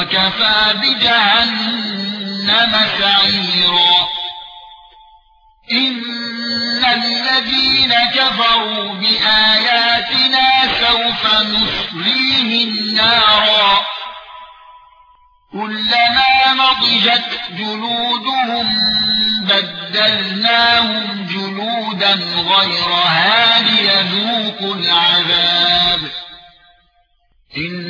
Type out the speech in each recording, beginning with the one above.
وكفى بجهنم سعيرا. إن الذين كفروا بآياتنا سوف نصليهم نارا. كلما نضجت جلودهم بدلناهم جلودا غيرها ليذوقوا العذاب. إن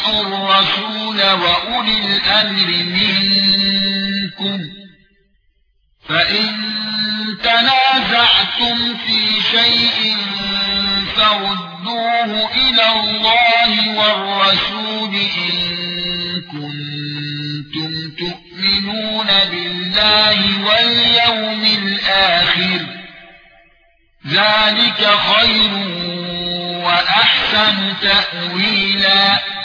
واطيعوا الرسول وأولي الأمر منكم. فإن تنازعتم في شيء فردوه إلى الله والرسول إن كنتم تؤمنون بالله واليوم الآخر. ذلك خير وأحسن تاويلا.